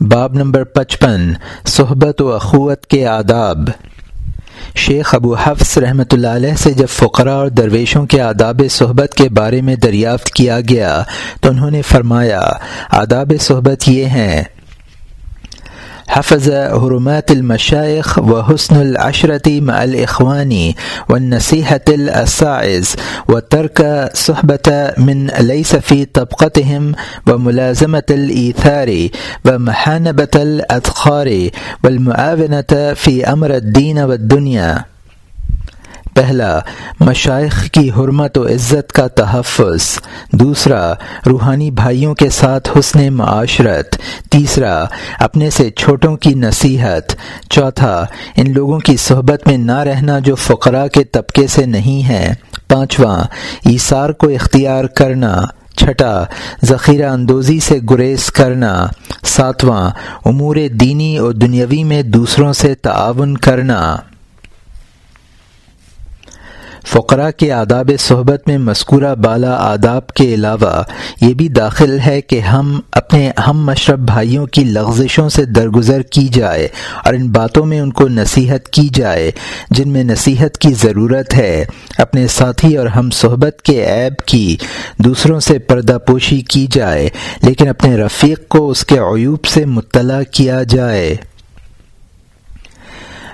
باب نمبر پچپن، صحبت و اخوت کے آداب۔ شیخ ابو حفظ رحمۃ اللہ علیہ سے جب فقراء اور درویشوں کے آداب صحبت کے بارے میں دریافت کیا گیا تو انہوں نے فرمایا، آداب صحبت یہ ہیں حفظ حرمات المشائق و حسن العشرتی مع الاخوانی و نصیحت الاساعز و ترک صحبت من ليس في طبقتهم و ملازمت الایثار و محانبت الادخار والمعاونة في امر الدین و دنیا پہلا مشائق کی حرمت و عزت کا تحفظ. دوسرا، روحانی بھائیوں کے ساتھ حسن معاشرت. تیسرا، اپنے سے چھوٹوں کی نصیحت. چوتھا، ان لوگوں کی صحبت میں نہ رہنا جو فقراء کے طبقے سے نہیں ہیں پانچواں، ایثار کو اختیار کرنا. چھٹا، ذخیرہ اندوزی سے گریز کرنا. ساتواں، امور دینی اور دنیاوی میں دوسروں سے تعاون کرنا. فقرا کے آداب صحبت میں مذکورہ بالا آداب کے علاوہ یہ بھی داخل ہے کہ ہم اپنے ہم مشرب بھائیوں کی لغزشوں سے درگزر کی جائے اور ان باتوں میں ان کو نصیحت کی جائے جن میں نصیحت کی ضرورت ہے۔ اپنے ساتھی اور ہم صحبت کے عیب کی دوسروں سے پردہ پوشی کی جائے، لیکن اپنے رفیق کو اس کے عیوب سے مطلع کیا جائے۔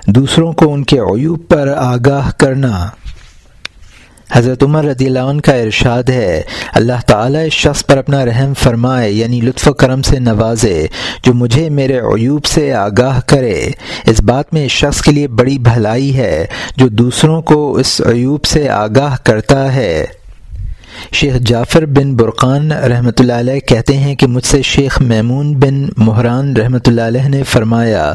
دوسروں کو ان کے عیوب پر آگاہ کرنا۔ حضرت عمر رضی اللہ عنہ کا ارشاد ہے، اللہ تعالیٰ اس شخص پر اپنا رحم فرمائے یعنی لطف و کرم سے نوازے، جو مجھے میرے عیوب سے آگاہ کرے۔ اس بات میں اس شخص کے لیے بڑی بھلائی ہے، جو دوسروں کو اس عیوب سے آگاہ کرتا ہے۔ شیخ جعفر بن برقان رحمۃ اللہ علیہ کہتے ہیں کہ مجھ سے شیخ میمون بن مہران رحمۃ اللہ علیہ نے فرمایا،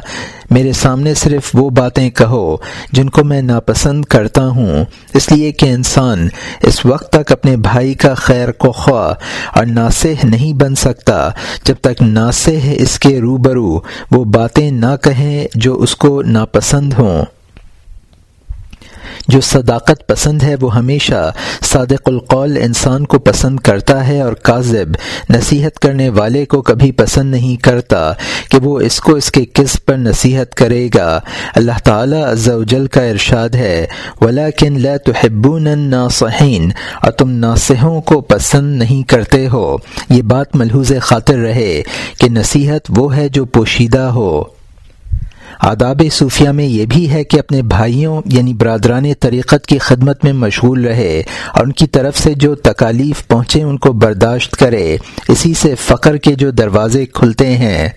میرے سامنے صرف وہ باتیں کہو جن کو میں ناپسند کرتا ہوں۔ اس لیے کہ انسان اس وقت تک اپنے بھائی کا خیر کو خواہ اور ناسح نہیں بن سکتا۔ جب تک ناسح اس کے روبرو وہ باتیں نہ کہیں جو اس کو ناپسند ہوں۔ جو صداقت پسند ہے، وہ ہمیشہ صادق القول انسان کو پسند کرتا ہے اور کاذب، نصیحت کرنے والے کو کبھی پسند نہیں کرتا کہ وہ اس کو اس کے کس پر نصیحت کرے گا۔ اللہ تعالیٰ جل کا ارشاد ہے ولاکن لا تحبون الناصحین اور تم ناصحوں کو پسند نہیں کرتے ہو۔ یہ بات ملحوظ خاطر رہے کہ نصیحت وہ ہے جو پوشیدہ ہو۔ آداب صوفیہ میں یہ بھی ہے کہ اپنے بھائیوں یعنی برادران طریقت کی خدمت میں مشغول رہے اور ان کی طرف سے جو تکالیف پہنچے ان کو برداشت کرے۔ اسی سے فقر کے جو دروازے کھلتے ہیں۔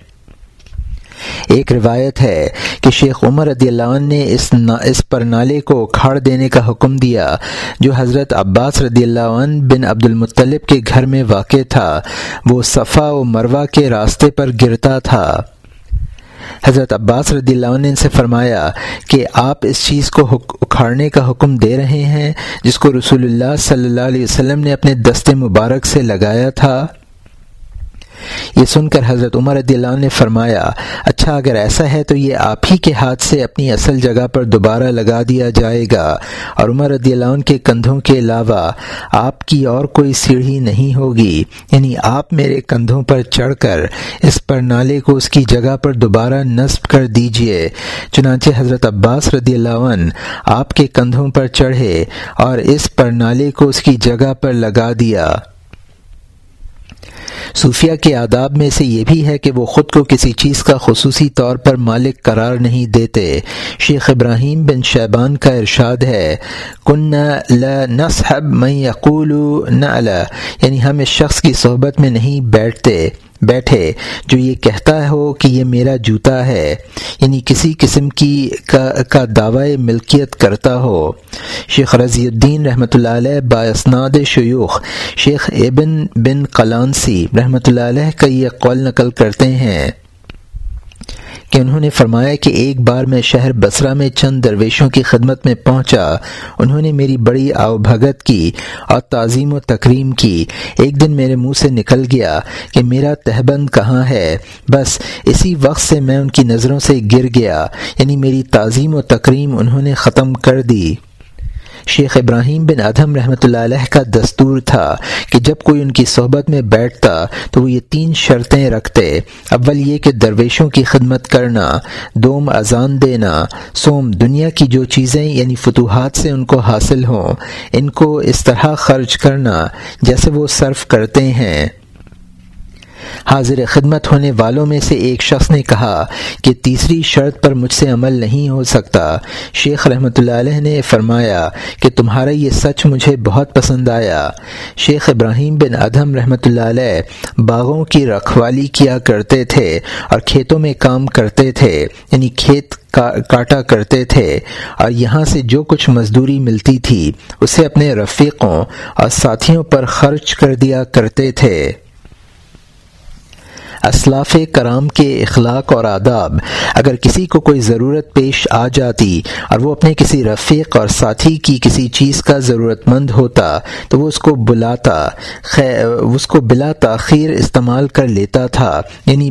ایک روایت ہے کہ شیخ عمر رضی اللہ عنہ نے اس اس پرنالے کو کھاڑ دینے کا حکم دیا، جو حضرت عباس رضی اللہ عنہ بن عبد المطلب کے گھر میں واقع تھا۔ وہ صفا و مروا کے راستے پر گرتا تھا۔ حضرت عباس رضی اللہ عنہ نے ان سے فرمایا کہ آپ اس چیز کو اکھاڑنے کا حکم دے رہے ہیں جس کو رسول اللہ صلی اللہ علیہ وسلم نے اپنے دست مبارک سے لگایا تھا۔ یہ سن کر حضرت عمر رضی اللہ عنہ نے فرمایا اچھا اگر ایسا ہے تو یہ آپ ہی کے ہاتھ سے اپنی اصل جگہ پر دوبارہ لگا دیا جائے گا۔ اور عمر رضی اللہ عنہ کے کندھوں کے علاوہ آپ کی اور کوئی سیڑھی نہیں ہوگی۔ یعنی آپ میرے کندھوں پر چڑھ کر اس پر نالے کو اس کی جگہ پر دوبارہ نصب کر دیجیے۔ چنانچہ حضرت عباس رضی اللہ عنہ آپ کے کندھوں پر چڑھے اور اس پر نالے کو اس کی جگہ پر لگا دیا۔ صوفیہ کے آداب میں سے یہ بھی ہے کہ وہ خود کو کسی چیز کا خصوصی طور پر مالک قرار نہیں دیتے۔ شیخ ابراہیم بن شیبان کا ارشاد ہے کن نصحب میں یقول نہ یعنی ہم اس شخص کی صحبت میں نہیں بیٹھتے۔ بیٹھے جو یہ کہتا ہو کہ یہ میرا جوتا ہے یعنی کسی قسم کی کا دعوی ملکیت کرتا ہو۔ شیخ رضی الدین رحمۃ اللہ علیہ باسناد شیوخ، شیخ ابن بن قلانسی رحمۃ اللہ علیہ کا یہ قول نقل کرتے ہیں۔ کہ انہوں نے فرمایا کہ ایک بار میں شہر بسرا میں چند درویشوں کی خدمت میں پہنچا، انہوں نے میری بڑی آؤ بھگت کی اور تعظیم و تکریم کی۔ ایک دن میرے منہ سے نکل گیا کہ میرا تہبند کہاں ہے۔ بس اسی وقت سے میں ان کی نظروں سے گر گیا یعنی میری تعظیم و تکریم انہوں نے ختم کر دی۔ شیخ ابراہیم بن ادہم رحمۃ اللہ علیہ کا دستور تھا کہ جب کوئی ان کی صحبت میں بیٹھتا تو وہ یہ تین شرطیں رکھتے۔ اول یہ کہ درویشوں کی خدمت کرنا، دوم اذان دینا، سوم دنیا کی جو چیزیں یعنی فتوحات سے ان کو حاصل ہوں، ان کو اس طرح خرچ کرنا جیسے وہ صرف کرتے ہیں۔ حاضر خدمت ہونے والوں میں سے ایک شخص نے کہا کہ تیسری شرط پر مجھ سے عمل نہیں ہو سکتا۔ شیخ رحمۃ اللہ علیہ نے فرمایا کہ تمہارا یہ سچ مجھے بہت پسند آیا۔ شیخ ابراہیم بن ادم رحمۃ اللہ علیہ باغوں کی رکھوالی کیا کرتے تھے اور کھیتوں میں کام کرتے تھے یعنی کھیت کاٹا کرتے تھے۔ اور یہاں سے جو کچھ مزدوری ملتی تھی، اسے اپنے رفیقوں اور ساتھیوں پر خرچ کر دیا کرتے تھے۔ اسلاف کرام کے اخلاق اور آداب۔ اگر کسی کو کوئی ضرورت پیش آ جاتی اور وہ اپنے کسی رفیق اور ساتھی کی کسی چیز کا ضرورت مند ہوتا، تو وہ اس کو بلاتا اس کو بلا تاخیر استعمال کر لیتا تھا یعنی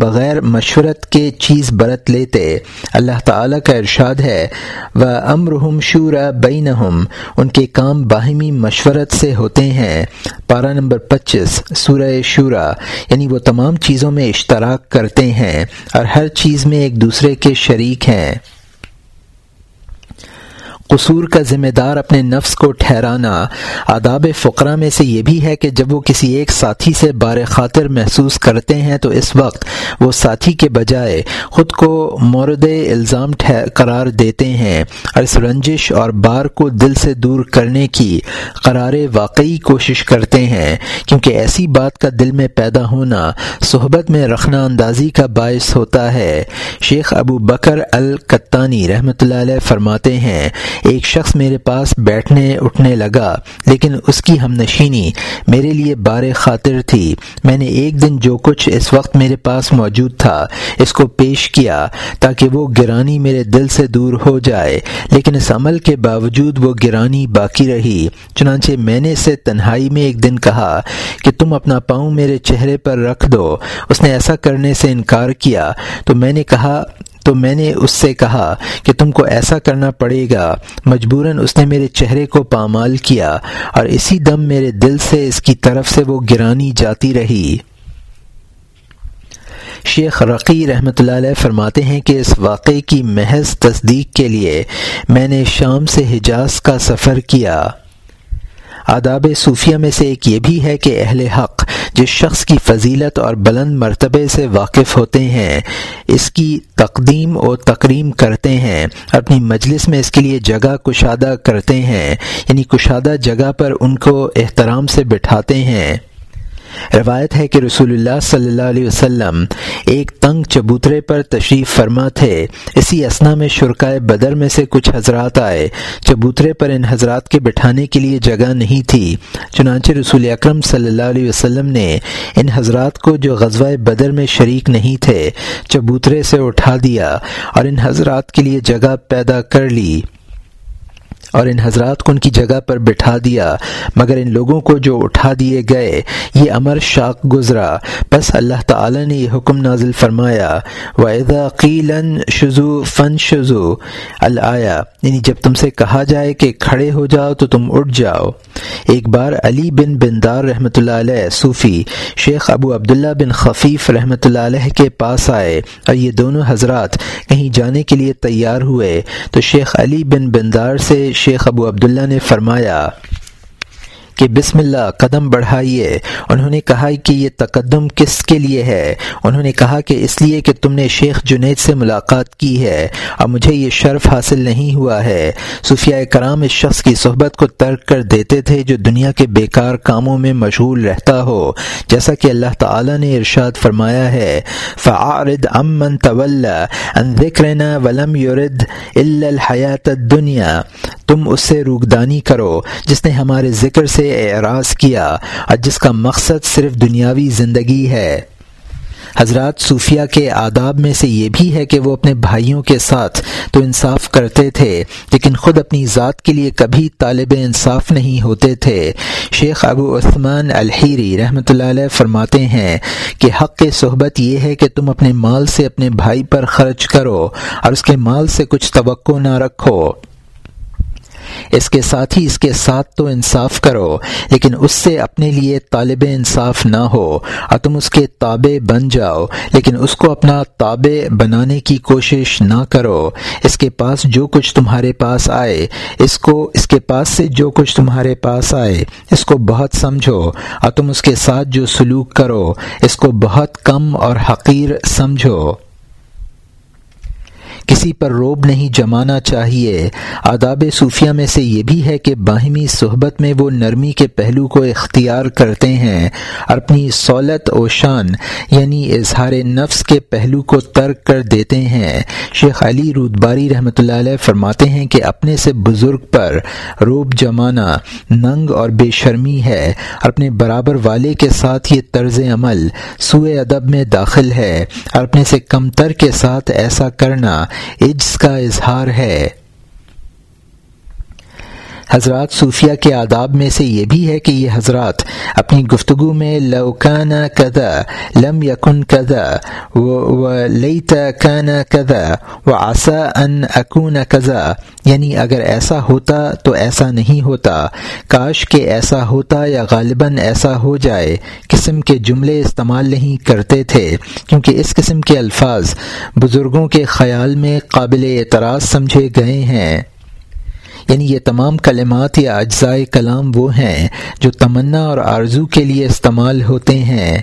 بغیر مشورت کے چیز برت لیتے۔ اللہ تعالیٰ کا ارشاد ہے وہ امرحم شورا بین ان کے کام باہمی مشورت سے ہوتے ہیں۔ پارہ نمبر پچیس، سورہ شورا یعنی وہ تمام چیزوں میں اشتراک کرتے ہیں اور ہر چیز میں ایک دوسرے کے شریک ہیں۔ قصور کا ذمہ دار اپنے نفس کو ٹھہرانا۔ آداب فقرہ میں سے یہ بھی ہے کہ جب وہ کسی ایک ساتھی سے بار خاطر محسوس کرتے ہیں تو اس وقت وہ ساتھی کے بجائے خود کو مورد الزام قرار دیتے ہیں۔ اور اس رنجش اور بار کو دل سے دور کرنے کی قرار واقعی کوشش کرتے ہیں، کیونکہ ایسی بات کا دل میں پیدا ہونا، صحبت میں رکھنا اندازی کا باعث ہوتا ہے۔ شیخ ابو بکر القتانی رحمۃ اللہ علیہ فرماتے ہیں ایک شخص میرے پاس بیٹھنے اٹھنے لگا، لیکن اس کی ہم نشینی میرے لیے بار خاطر تھی۔ میں نے ایک دن جو کچھ اس وقت میرے پاس موجود تھا، اس کو پیش کیا تاکہ وہ گرانی میرے دل سے دور ہو جائے۔ لیکن اس عمل کے باوجود وہ گرانی باقی رہی۔ چنانچہ میں نے اسے تنہائی میں ایک دن کہا کہ تم اپنا پاؤں میرے چہرے پر رکھ دو۔ اس نے ایسا کرنے سے انکار کیا تو میں نے کہا تو میں نے اس سے کہا کہ تم کو ایسا کرنا پڑے گا۔ مجبوراً اس نے میرے چہرے کو پامال کیا اور اسی دم میرے دل سے اس کی طرف سے وہ گرانی جاتی رہی۔ شیخ رقی رحمۃ اللہ علیہ فرماتے ہیں کہ اس واقعے کی محض تصدیق کے لیے میں نے شام سے حجاز کا سفر کیا۔ آداب صوفیہ میں سے ایک یہ بھی ہے کہ اہل حق جس شخص کی فضیلت اور بلند مرتبے سے واقف ہوتے ہیں، اس کی تقدیم و تقریم کرتے ہیں، اپنی مجلس میں اس کے لیے جگہ کشادہ کرتے ہیں یعنی کشادہ جگہ پر ان کو احترام سے بٹھاتے ہیں۔ روایت ہے کہ رسول اللہ صلی اللہ علیہ وسلم ایک تنگ چبوترے پر تشریف فرما تھے۔ اسی اسنا میں شرکائے بدر میں سے کچھ حضرات آئے۔ چبوترے پر ان حضرات کے بٹھانے کے لیے جگہ نہیں تھی۔ چنانچہ رسول اکرم صلی اللہ علیہ وسلم نے ان حضرات کو جو غزوہ بدر میں شریک نہیں تھے، چبوترے سے اٹھا دیا اور ان حضرات کے لیے جگہ پیدا کر لی۔ اور ان حضرات کو ان کی جگہ پر بٹھا دیا، مگر ان لوگوں کو جو اٹھا دیے گئے، یہ امر شاق گزرا۔ بس اللہ تعالی نے یہ حکم نازل فرمایا قیلن شزو فن شزو الیا یعنی جب تم سے کہا جائے کہ کھڑے ہو جاؤ تو تم اٹھ جاؤ۔ ایک بار علی بن بندار رحمۃ اللہ علیہ، صوفی شیخ ابو عبداللہ بن خفیف رحمۃ اللہ علیہ کے پاس آئے اور یہ دونوں حضرات کہیں جانے کے لیے تیار ہوئے۔ تو شیخ علی بن بندار سے شیخ ابو عبداللہ نے فرمایا کہ بسم اللہ قدم بڑھائیے۔ انہوں نے کہا کہ یہ تقدم کس کے لیے ہے؟ انہوں نے کہا کہ اس لیے کہ تم نے شیخ جنید سے ملاقات کی ہے۔ اور مجھے یہ شرف حاصل نہیں ہوا ہے۔ صوفیہ کرام اس شخص کی صحبت کو ترک کر دیتے تھے جو دنیا کے بیکار کاموں میں مشغول رہتا ہو۔ جیسا کہ اللہ تعالی نے ارشاد فرمایا ہے فعارد امن طول ان ذکرنا ولم یورد الا الحیات الدنیا تم اس سے روگدانی کرو، جس نے ہمارے ذکر سے اعراض کیا۔ اور جس کا مقصد صرف دنیاوی زندگی ہے۔ حضرات صوفیہ کے آداب میں سے یہ بھی ہے کہ وہ اپنے بھائیوں کے ساتھ تو انصاف کرتے تھے، لیکن خود اپنی ذات کے لیے کبھی طالب انصاف نہیں ہوتے تھے۔ شیخ ابو عثمان الحیری رحمۃ اللہ علیہ فرماتے ہیں کہ حق صحبت یہ ہے کہ تم اپنے مال سے اپنے بھائی پر خرچ کرو اور اس کے مال سے کچھ توقع نہ رکھو۔ اس کے ساتھ ہی اس کے ساتھ تو انصاف کرو، لیکن اس سے اپنے لیے طالب انصاف نہ ہو۔ اور تم اس کے تابع بن جاؤ، لیکن اس کو اپنا تابع بنانے کی کوشش نہ کرو۔ اس کے پاس جو کچھ تمہارے پاس آئے، اس کو، اس کے پاس سے جو کچھ تمہارے پاس آئے، اس کو بہت سمجھو۔ اور تم اس کے ساتھ جو سلوک کرو، اس کو بہت کم اور حقیر سمجھو۔ کسی پر روب نہیں جمانا چاہیے۔ آداب صوفیہ میں سے یہ بھی ہے کہ باہمی صحبت میں وہ نرمی کے پہلو کو اختیار کرتے ہیں۔ اور اپنی سولت و شان یعنی اظہار نفس کے پہلو کو ترک کر دیتے ہیں۔ شیخ علی رودباری رحمۃ اللہ علیہ فرماتے ہیں کہ اپنے سے بزرگ پر روب جمانا ننگ اور بے شرمی ہے۔ اور اپنے برابر والے کے ساتھ یہ طرز عمل سوئے ادب میں داخل ہے۔ اور اپنے سے کم تر کے ساتھ ایسا کرنا عجز کا اظہار ہے۔ حضرات صوفیہ کے آداب میں سے یہ بھی ہے کہ یہ حضرات اپنی گفتگو میں لوکان کدا لم یکن کدا و لیت کان کدا و آسا ان اکون کذا۔ یعنی اگر ایسا ہوتا تو ایسا نہیں ہوتا۔ کاش کہ ایسا ہوتا یا غالباً ایسا ہو جائے۔ قسم کے جملے استعمال نہیں کرتے تھے، کیونکہ اس قسم کے الفاظ بزرگوں کے خیال میں قابل اعتراض سمجھے گئے ہیں۔ یعنی یہ تمام کلمات یا اجزائے کلام وہ ہیں جو تمنا اور آرزو کے لیے استعمال ہوتے ہیں۔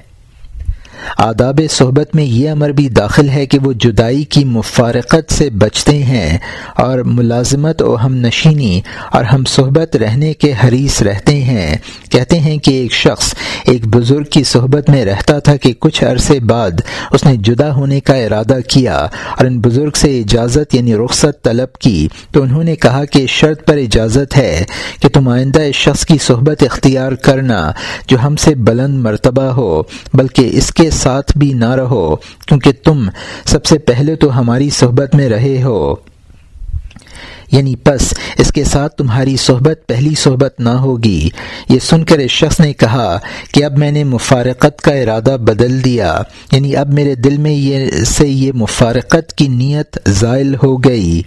آداب صحبت میں یہ امر بھی داخل ہے کہ وہ جدائی کی مفارقت سے بچتے ہیں اور ملازمت و ہم نشینی اور ہم صحبت رہنے کے حریث رہتے ہیں۔ کہتے ہیں کہ ایک شخص ایک بزرگ کی صحبت میں رہتا تھا کہ کچھ عرصے بعد اس نے جدا ہونے کا ارادہ کیا اور ان بزرگ سے اجازت یعنی رخصت طلب کی۔ تو انہوں نے کہا کہ شرط پر اجازت ہے کہ تم آئندہ اس شخص کی صحبت اختیار کرنا جو ہم سے بلند مرتبہ ہو، بلکہ اس کے ساتھ بھی نہ رہو، کیونکہ تم سب سے پہلے تو ہماری صحبت میں رہے ہو۔ یعنی پس، اس کے ساتھ تمہاری صحبت پہلی صحبت نہ ہوگی۔ یہ سن کر اس شخص نے کہا کہ اب میں نے مفارقت کا ارادہ بدل دیا۔ یعنی اب میرے دل میں یہ، سے یہ مفارقت کی نیت زائل ہو گئی۔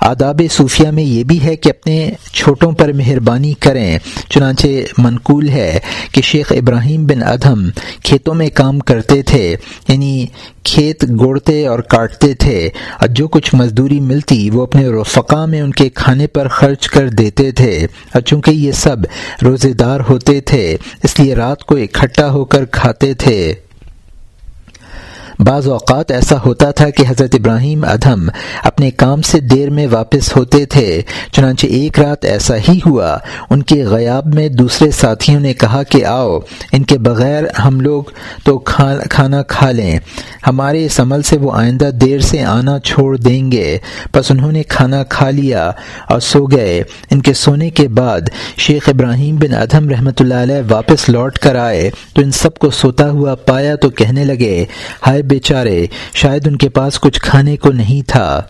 آداب صوفیہ میں یہ بھی ہے کہ اپنے چھوٹوں پر مہربانی کریں، چنانچہ منقول ہے کہ شیخ ابراہیم بن ادہم کھیتوں میں کام کرتے تھے یعنی کھیت گوڑتے اور کاٹتے تھے، اور جو کچھ مزدوری ملتی وہ اپنے رفقا میں ان کے کھانے پر خرچ کر دیتے تھے، اور چونکہ یہ سب روزے دار ہوتے تھے، اس لیے رات کو اکٹھا ہو کر کھاتے تھے۔ بعض اوقات ایسا ہوتا تھا کہ حضرت ابراہیم ادھم اپنے کام سے دیر میں واپس ہوتے تھے، چنانچہ ایک رات ایسا ہی ہوا۔ ان کے غیاب میں دوسرے ساتھیوں نے کہا کہ آؤ، ان کے بغیر ہم لوگ تو کھانا کھا لیں۔ ہمارے اس عمل سے وہ آئندہ دیر سے آنا چھوڑ دیں گے۔ بس انہوں نے کھانا کھا لیا اور سو گئے۔ ان کے سونے کے بعد شیخ ابراہیم بن ادھم رحمۃ اللہ علیہ واپس لوٹ کر آئے۔ تو ان سب کو سوتا ہوا پایا تو کہنے لگے، ہائے بیچارے شاید ان کے پاس کچھ کھانے کو نہیں تھا۔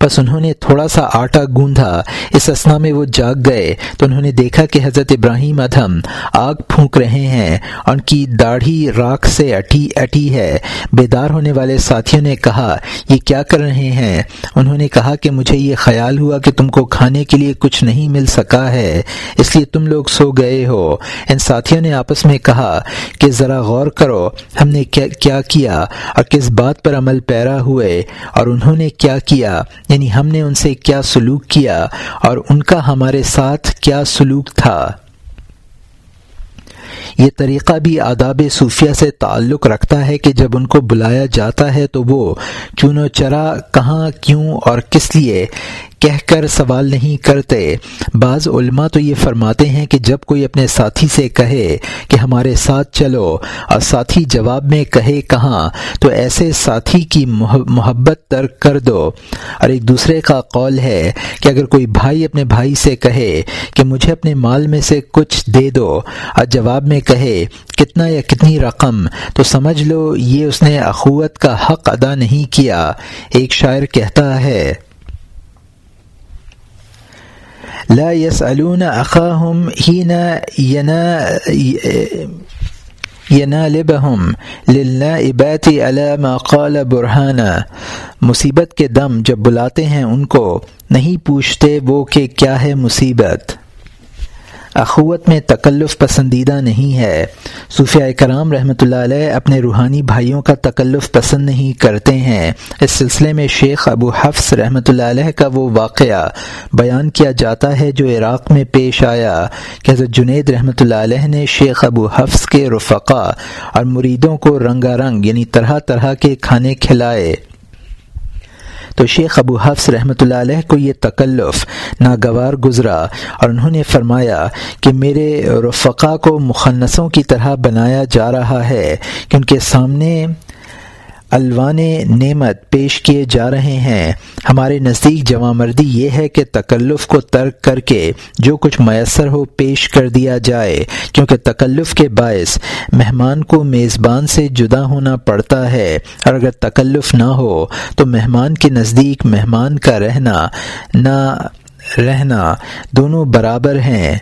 بس انہوں نے تھوڑا سا آٹا گوندھا، اس اسنا میں وہ جاگ گئے۔ تو انہوں نے دیکھا کہ حضرت ابراہیم ادھم آگ پھونک رہے ہیں، ان کی داڑھی راکھ سے اٹھی اٹھی ہے۔ بیدار ہونے والے ساتھیوں نے کہا، یہ کیا کر رہے ہیں؟ انہوں نے کہا کہ مجھے یہ خیال ہوا کہ تم کو کھانے کے لیے کچھ نہیں مل سکا ہے، اس لیے تم لوگ سو گئے ہو۔ ان ساتھیوں نے آپس میں کہا کہ ذرا غور کرو، ہم نے کیا کیا اور کس بات پر عمل پیرا ہوئے، اور انہوں نے کیا کیا؟ یعنی ہم نے ان سے کیا سلوک کیا اور ان کا ہمارے ساتھ کیا سلوک تھا۔ یہ طریقہ بھی آداب صوفیہ سے تعلق رکھتا ہے کہ جب ان کو بلایا جاتا ہے تو وہ چون و چرا، کہاں، کیوں اور کس لیے کہہ کر سوال نہیں کرتے۔ بعض علماء تو یہ فرماتے ہیں کہ جب کوئی اپنے ساتھی سے کہے کہ ہمارے ساتھ چلو اور ساتھی جواب میں کہے کہاں، تو ایسے ساتھی کی محبت ترک کر دو۔ اور ایک دوسرے کا قول ہے کہ اگر کوئی بھائی اپنے بھائی سے کہے کہ مجھے اپنے مال میں سے کچھ دے دو اور جواب میں کہے کتنا یا کتنی رقم، تو سمجھ لو یہ اس نے اخوت کا حق ادا نہیں کیا۔ ایک شاعر کہتا ہے لا يسألون أخاهم حين ينا ینالبہم للنائبات علی ما قال برہانہ مصیبت کے دم جب بلاتے ہیں ان کو، نہیں پوچھتے وہ کہ کیا ہے مصیبت۔ اخوت میں تکلف پسندیدہ نہیں ہے۔ صوفیہ کرام رحمۃ اللہ علیہ اپنے روحانی بھائیوں کا تکلف پسند نہیں کرتے ہیں۔ اس سلسلے میں شیخ ابو حفظ رحمۃ اللہ علیہ کا وہ واقعہ بیان کیا جاتا ہے جو عراق میں پیش آیا کہ حضرت جنید رحمۃ اللہ علیہ نے شیخ ابو حفظ کے رفقا اور مریدوں کو رنگا رنگ یعنی طرح طرح کے کھانے کھلائے۔ تو شیخ ابو حفظ رحمۃ اللہ علیہ کو یہ تکلف ناگوار گزرا اور انہوں نے فرمایا کہ میرے رفقا کو مخنصوں کی طرح بنایا جا رہا ہے کہ ان کے سامنے الوان نعمت پیش کیے جا رہے ہیں۔ ہمارے نزدیک جمع مردی یہ ہے کہ تکلف کو ترک کر کے جو کچھ میسر ہو پیش کر دیا جائے، کیونکہ تکلف کے باعث مہمان کو میزبان سے جدا ہونا پڑتا ہے۔ اور اگر تکلف نہ ہو، تو مہمان کے نزدیک مہمان کا رہنا، نہ رہنا، دونوں برابر ہیں۔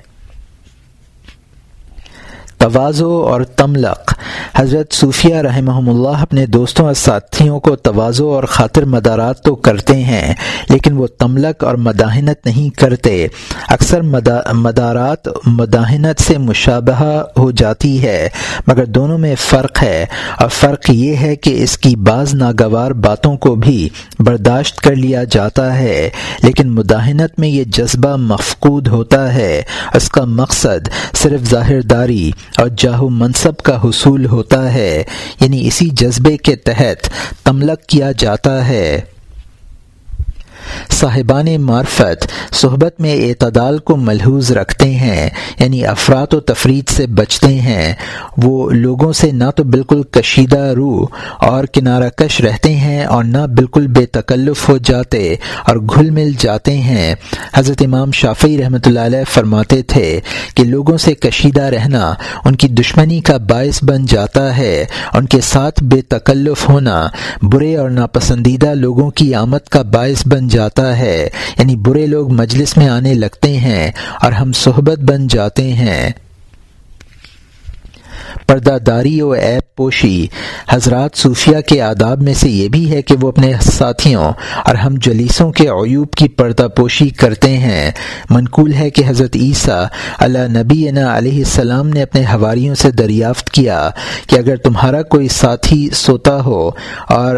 توازو اور تملق۔ حضرت صوفیہ رحمہ اللہ اپنے دوستوں اور ساتھیوں کو توازو اور خاطر مدارات تو کرتے ہیں، لیکن وہ تملق اور مداحنت نہیں کرتے۔ اکثر مدارات مداحنت سے مشابہ ہو جاتی ہے، مگر دونوں میں فرق ہے۔ اور فرق یہ ہے کہ اس کی بعض ناگوار باتوں کو بھی برداشت کر لیا جاتا ہے، لیکن مداحنت میں یہ جذبہ مفقود ہوتا ہے۔ اس کا مقصد صرف ظاہر داری اور جاہو منصب کا حصول ہوتا ہے یعنی اسی جذبے کے تحت تملک کیا جاتا ہے۔ صاحبان معرفت صحبت میں اعتدال کو ملحوظ رکھتے ہیں یعنی افراد و تفرید سے بچتے ہیں۔ وہ لوگوں سے نہ تو بالکل کشیدہ روح اور کنارہ کش رہتے ہیں اور نہ بالکل بے تکلف ہو جاتے اور گھل مل جاتے ہیں۔ حضرت امام شافی رحمۃ اللہ علیہ فرماتے تھے کہ لوگوں سے کشیدہ رہنا ان کی دشمنی کا باعث بن جاتا ہے، ان کے ساتھ بے تکلف ہونا، برے اور ناپسندیدہ لوگوں کی آمد کا باعث بن جاتا جاتا ہے۔ یعنی برے لوگ مجلس میں آنے لگتے ہیں اور ہم صحبت بن جاتے ہیں۔ پردہ داری و ایپ پوشی۔ حضرات صوفیہ کے آداب میں سے یہ بھی ہے کہ وہ اپنے ساتھیوں اور ہم جلیسوں کے عیوب کی پردہ پوشی کرتے ہیں۔ منقول ہے کہ حضرت عیسیٰ اللہ نبی علیہ السلام نے اپنے حواریوں سے دریافت کیا کہ اگر تمہارا کوئی ساتھی سوتا ہو اور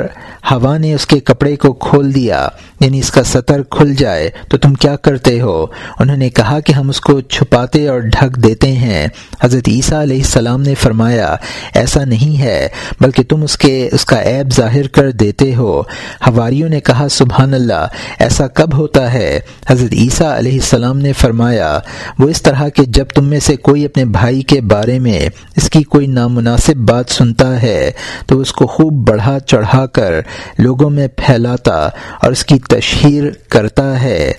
ہوا نے اس کے کپڑے کو کھول دیا یعنی اس کا سطر کھل جائے، تو تم کیا کرتے ہو؟ انہوں نے کہا کہ ہم اس کو چھپاتے اور ڈھک دیتے ہیں۔ حضرت عیسیٰ علیہ السلام نے فرمایا، ایسا نہیں ہے، بلکہ تم اس کے، اس کا عیب ظاہر کر دیتے ہو۔ ہواریوں نے کہا، سبحان اللہ، ایسا کب ہوتا ہے؟ حضرت عیسیٰ علیہ السلام نے فرمایا، وہ اس طرح کہ جب تم میں سے کوئی اپنے بھائی کے بارے میں اس کی کوئی نامناسب بات سنتا ہے، تو اس کو خوب بڑھا چڑھا کر لوگوں میں پھیلاتا اور اس کی تشہیر کرتا ہے۔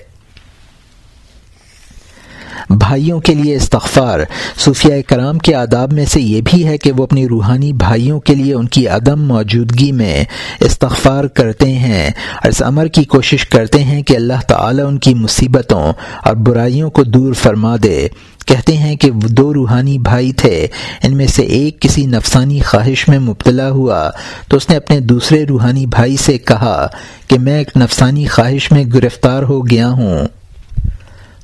بھائیوں کے لیے استغفار۔ صوفیہ کرام کے آداب میں سے یہ بھی ہے کہ وہ اپنی روحانی بھائیوں کے لیے ان کی عدم موجودگی میں استغفار کرتے ہیں۔ اور اس امر کی کوشش کرتے ہیں کہ اللہ تعالی ان کی مصیبتوں اور برائیوں کو دور فرما دے۔ کہتے ہیں کہ دو روحانی بھائی تھے، ان میں سے ایک کسی نفسانی خواہش میں مبتلا ہوا۔ تو اس نے اپنے دوسرے روحانی بھائی سے کہا کہ میں ایک نفسانی خواہش میں گرفتار ہو گیا ہوں۔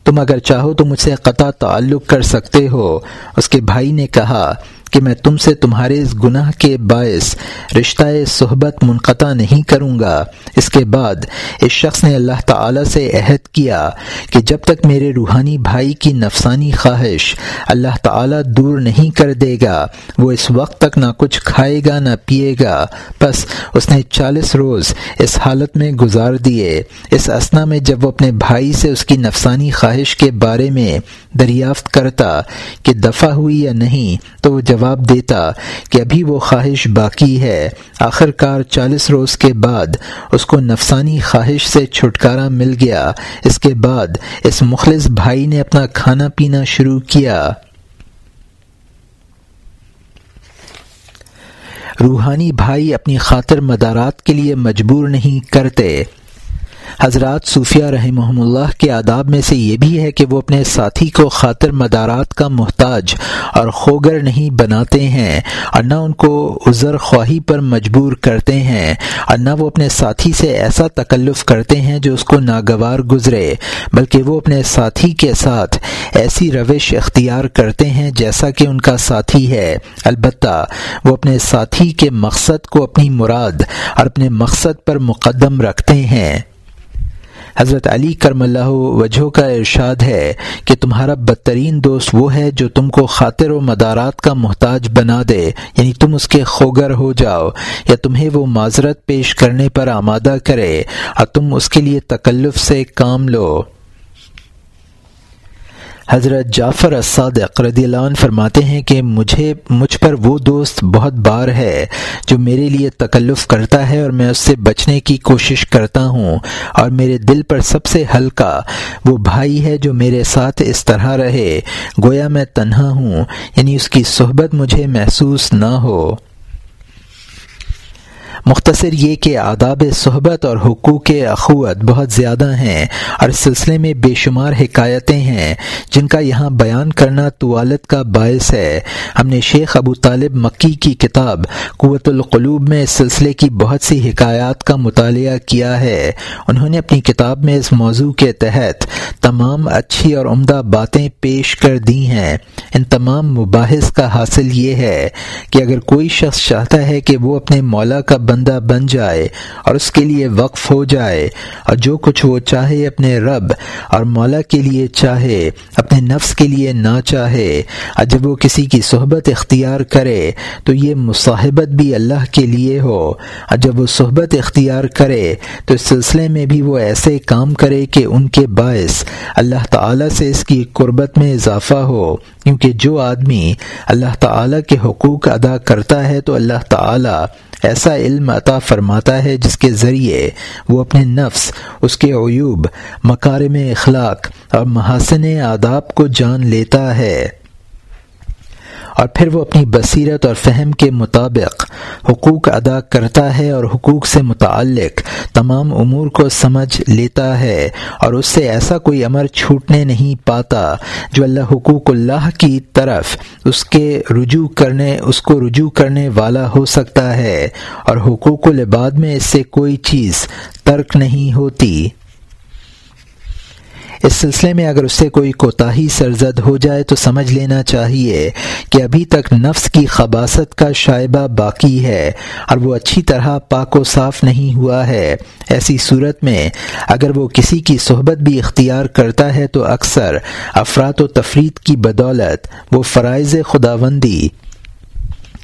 تم اگر چاہو تو مجھ سے قطع تعلق کر سکتے ہو۔ اس کے بھائی نے کہا کہ میں تم سے تمہارے اس گناہ کے باعث رشتہ صحبت منقطع نہیں کروں گا۔ اس کے بعد اس شخص نے اللہ تعالی سے عہد کیا کہ جب تک میرے روحانی بھائی کی نفسانی خواہش اللہ تعالی دور نہیں کر دے گا، وہ اس وقت تک نہ کچھ کھائے گا نہ پیے گا۔ بس اس نے چالیس روز اس حالت میں گزار دیے۔ اس اسنا میں جب وہ اپنے بھائی سے اس کی نفسانی خواہش کے بارے میں دریافت کرتا کہ دفع ہوئی یا نہیں، تو وہ جواب دیتا کہ ابھی وہ خواہش باقی ہے۔ آخر کار چالیس روز کے بعد اس کو نفسانی خواہش سے چھٹکارا مل گیا۔ اس کے بعد اس مخلص بھائی نے اپنا کھانا پینا شروع کیا۔ روحانی بھائی اپنی خاطر مدارات کے لیے مجبور نہیں کرتے۔ حضرات صوفیہ رحمہ اللہ کے آداب میں سے یہ بھی ہے کہ وہ اپنے ساتھی کو خاطر مدارات کا محتاج اور خوگر نہیں بناتے ہیں اور نہ ان کو عذر خواہی پر مجبور کرتے ہیں اور نہ وہ اپنے ساتھی سے ایسا تکلف کرتے ہیں جو اس کو ناگوار گزرے، بلکہ وہ اپنے ساتھی کے ساتھ ایسی روش اختیار کرتے ہیں جیسا کہ ان کا ساتھی ہے۔ البتہ وہ اپنے ساتھی کے مقصد کو اپنی مراد اور اپنے مقصد پر مقدم رکھتے ہیں۔ حضرت علی کرم اللہ وجہ کا ارشاد ہے کہ تمہارا بدترین دوست وہ ہے جو تم کو خاطر و مدارات کا محتاج بنا دے یعنی تم اس کے خوگر ہو جاؤ یا تمہیں وہ معذرت پیش کرنے پر آمادہ کرے اور تم اس کے لیے تکلف سے کام لو۔ حضرت جعفر الصادق رضی اللہ عنہ فرماتے ہیں کہ مجھے، مجھ پر وہ دوست بہت بار ہے جو میرے لیے تکلف کرتا ہے اور میں اس سے بچنے کی کوشش کرتا ہوں اور میرے دل پر سب سے ہلکا وہ بھائی ہے جو میرے ساتھ اس طرح رہے۔ گویا میں تنہا ہوں یعنی اس کی صحبت مجھے محسوس نہ ہو۔ مختصر یہ کہ آداب صحبت اور حقوق اخوت بہت زیادہ ہیں اور اس سلسلے میں بے شمار حکایتیں ہیں جن کا یہاں بیان کرنا طوالت کا باعث ہے۔ ہم نے شیخ ابو طالب مکی کی کتاب قوت القلوب میں اس سلسلے کی بہت سی حکایات کا مطالعہ کیا ہے۔ انہوں نے اپنی کتاب میں اس موضوع کے تحت تمام اچھی اور عمدہ باتیں پیش کر دی ہیں۔ ان تمام مباحث کا حاصل یہ ہے کہ اگر کوئی شخص چاہتا ہے کہ وہ اپنے مولا کا بندہ بن جائے اور اس کے لیے وقف ہو جائے اور جو کچھ وہ چاہے اپنے رب اور مولا کے لیے چاہے، اپنے نفس کے لیے نہ چاہے۔ اور جب وہ کسی کی صحبت اختیار کرے تو یہ مصاحبت بھی اللہ کے لیے ہو۔ اور جب وہ صحبت اختیار کرے تو اس سلسلے میں بھی وہ ایسے کام کرے کہ ان کے باعث اللہ تعالیٰ سے اس کی قربت میں اضافہ ہو۔ کیونکہ جو آدمی اللہ تعالیٰ کے حقوق ادا کرتا ہے تو اللہ تعالیٰ ایسا علم عطا فرماتا ہے جس کے ذریعے وہ اپنے نفس، اس کے عیوب، مکارم اخلاق اور محاسن آداب کو جان لیتا ہے۔ اور پھر وہ اپنی بصیرت اور فہم کے مطابق حقوق ادا کرتا ہے اور حقوق سے متعلق تمام امور کو سمجھ لیتا ہے اور اس سے ایسا کوئی امر چھوٹنے نہیں پاتا جو اللہ حقوق اللہ کی طرف اس کے رجوع کرنے، اس کو رجوع کرنے والا ہو سکتا ہے اور حقوق العباد میں اس سے کوئی چیز ترک نہیں ہوتی۔ اس سلسلے میں اگر اس سے کوئی کوتاہی سرزد ہو جائے تو سمجھ لینا چاہیے کہ ابھی تک نفس کی خباست کا شائبہ باقی ہے اور وہ اچھی طرح پاک و صاف نہیں ہوا ہے۔ ایسی صورت میں اگر وہ کسی کی صحبت بھی اختیار کرتا ہے تو اکثر افراد و تفرید کی بدولت، وہ فرائض خداوندی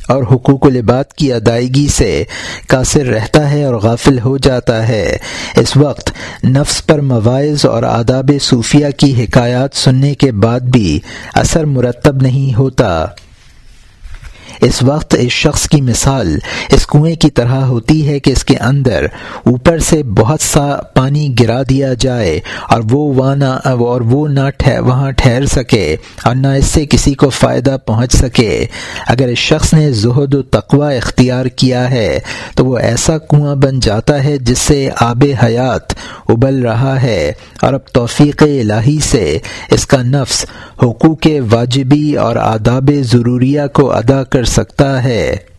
اور حقوق العباد کی ادائیگی سے قاصر رہتا ہے اور غافل ہو جاتا ہے۔ اس وقت نفس پر مواعظ اور آداب صوفیہ کی حکایات سننے کے بعد بھی اثر مرتب نہیں ہوتا۔ اس وقت اس شخص کی مثال اس کنویں کی طرح ہوتی ہے کہ اس کے اندر اوپر سے بہت سا پانی گرا دیا جائے اور وہ وہاں اور وہ نہ وہاں ٹھہر سکے اور نہ اس سے کسی کو فائدہ پہنچ سکے۔ اگر اس شخص نے زہد و تقوی اختیار کیا ہے تو وہ ایسا کنواں بن جاتا ہے جس سے آب حیات ابل رہا ہے اور اب توفیق الہی سے اس کا نفس حقوق واجبی اور آداب ضروریہ کو ادا کر سکتا ہے۔